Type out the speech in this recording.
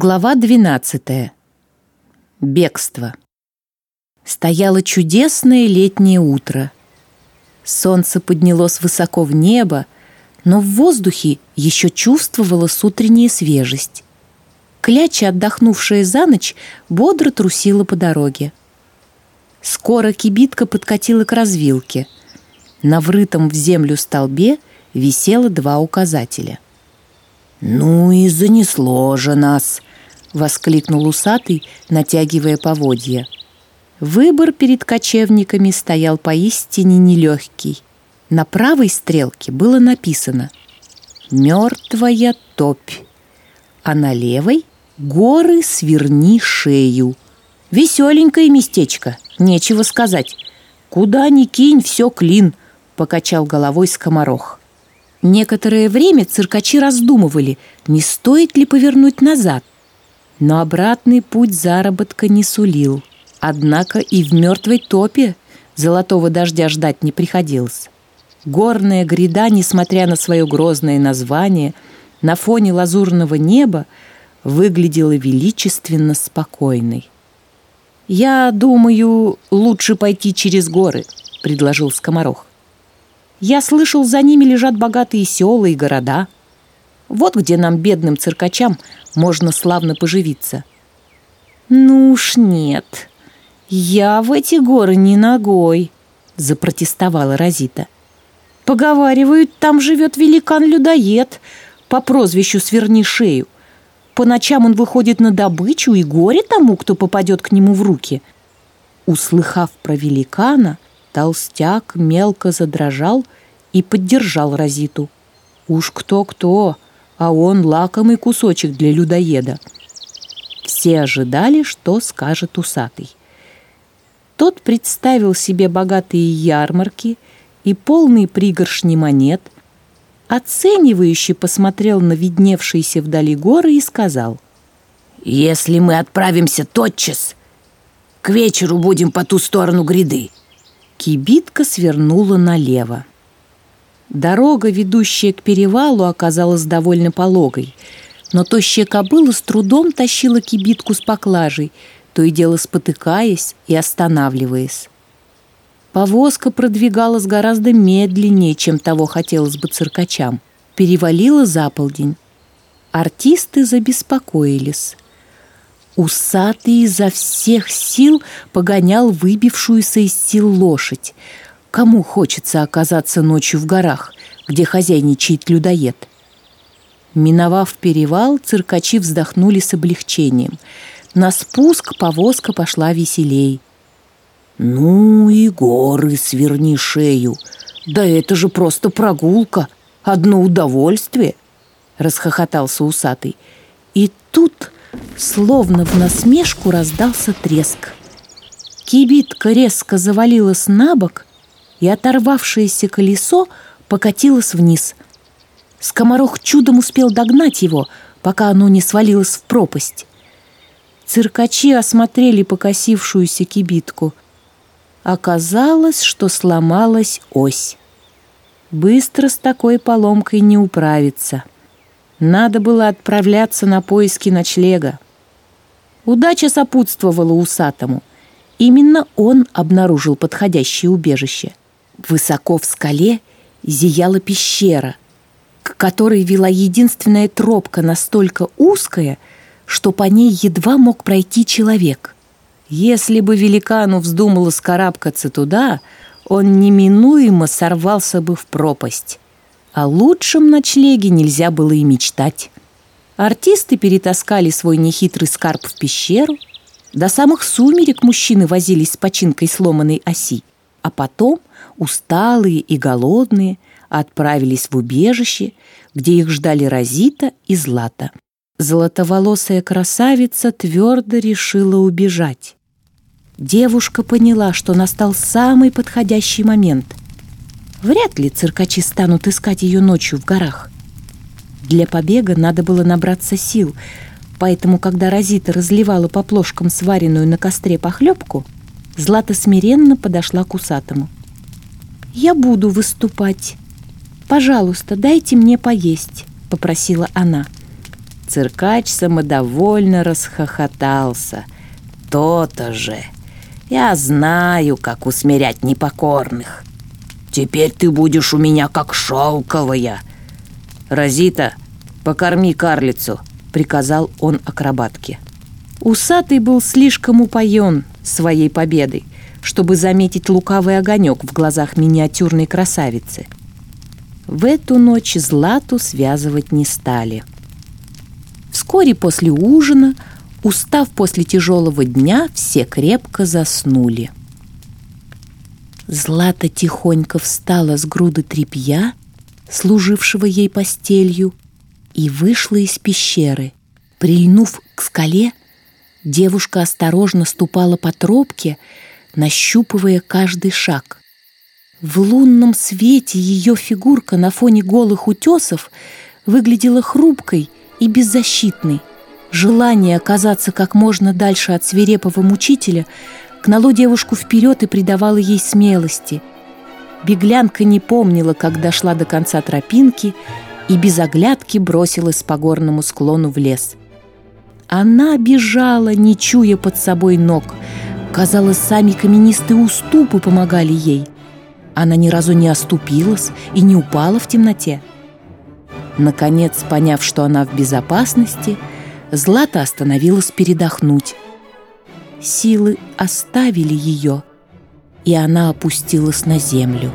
Глава 12. Бегство. Стояло чудесное летнее утро. Солнце поднялось высоко в небо, но в воздухе еще чувствовалась утренняя свежесть. Кляча, отдохнувшая за ночь, бодро трусила по дороге. Скоро кибитка подкатила к развилке. На врытом в землю столбе висело два указателя — «Ну и занесло же нас!» — воскликнул усатый, натягивая поводья. Выбор перед кочевниками стоял поистине нелегкий. На правой стрелке было написано «Мертвая топь», а на левой «Горы сверни шею». Веселенькое местечко, нечего сказать. «Куда ни кинь, все клин», — покачал головой скоморох. Некоторое время циркачи раздумывали, не стоит ли повернуть назад. Но обратный путь заработка не сулил. Однако и в мертвой топе золотого дождя ждать не приходилось. Горная гряда, несмотря на свое грозное название, на фоне лазурного неба выглядела величественно спокойной. «Я думаю, лучше пойти через горы», — предложил скоморох. Я слышал, за ними лежат богатые села и города. Вот где нам, бедным циркачам, можно славно поживиться. Ну уж нет, я в эти горы не ногой, запротестовала Розита. Поговаривают, там живет великан-людоед по прозвищу «Сверни шею». По ночам он выходит на добычу, и горе тому, кто попадет к нему в руки. Услыхав про великана, Толстяк мелко задрожал и поддержал Розиту. Уж кто-кто, а он лакомый кусочек для людоеда. Все ожидали, что скажет усатый. Тот представил себе богатые ярмарки и полные пригоршни монет, оценивающе посмотрел на видневшиеся вдали горы и сказал, «Если мы отправимся тотчас, к вечеру будем по ту сторону гряды. Кибитка свернула налево. Дорога, ведущая к перевалу, оказалась довольно пологой, но тощая кобыла с трудом тащила кибитку с поклажей, то и дело спотыкаясь и останавливаясь. Повозка продвигалась гораздо медленнее, чем того хотелось бы циркачам. Перевалила за полдень. Артисты забеспокоились. Усатый изо всех сил погонял выбившуюся из сил лошадь. Кому хочется оказаться ночью в горах, где хозяйничает людоед? Миновав перевал, циркачи вздохнули с облегчением. На спуск повозка пошла веселей. «Ну и горы сверни шею! Да это же просто прогулка! Одно удовольствие!» Расхохотался усатый. И тут Словно в насмешку раздался треск. Кибитка резко завалилась на бок, и оторвавшееся колесо покатилось вниз. Скоморох чудом успел догнать его, пока оно не свалилось в пропасть. Циркачи осмотрели покосившуюся кибитку. Оказалось, что сломалась ось. Быстро с такой поломкой не управиться — надо было отправляться на поиски ночлега. Удача сопутствовала усатому. Именно он обнаружил подходящее убежище. Высоко в скале зияла пещера, к которой вела единственная тропка настолько узкая, что по ней едва мог пройти человек. Если бы великану вздумало скарабкаться туда, он неминуемо сорвался бы в пропасть. О лучшем ночлеге нельзя было и мечтать. Артисты перетаскали свой нехитрый скарб в пещеру. До самых сумерек мужчины возились с починкой сломанной оси. А потом, усталые и голодные, отправились в убежище, где их ждали Розита и Злата. Золотоволосая красавица твердо решила убежать. Девушка поняла, что настал самый подходящий момент — Вряд ли циркачи станут искать ее ночью в горах. Для побега надо было набраться сил, поэтому, когда Розита разливала по плошкам сваренную на костре похлебку, Злата смиренно подошла к усатому. «Я буду выступать. Пожалуйста, дайте мне поесть», — попросила она. Циркач самодовольно расхохотался. «То-то же! Я знаю, как усмирять непокорных. Теперь ты будешь у меня как шелковая. Розита, покорми карлицу!» — приказал он акробатке. Усатый был слишком упоен своей победой, чтобы заметить лукавый огонек в глазах миниатюрной красавицы. В эту ночь Злату связывать не стали — Вскоре после ужина, устав после тяжелого дня, все крепко заснули. Злата тихонько встала с груды тряпья, служившего ей постелью, и вышла из пещеры. Прильнув к скале, девушка осторожно ступала по тропке, нащупывая каждый шаг. В лунном свете ее фигурка на фоне голых утесов выглядела хрупкой и беззащитной. Желание оказаться как можно дальше от свирепого мучителя гнало девушку вперед и придавало ей смелости. Беглянка не помнила, как дошла до конца тропинки и без оглядки бросилась по горному склону в лес. Она бежала, не чуя под собой ног. Казалось, сами каменистые уступы помогали ей. Она ни разу не оступилась и не упала в темноте. Наконец, поняв, что она в безопасности, Злата остановилась передохнуть. Силы оставили ее, и она опустилась на землю.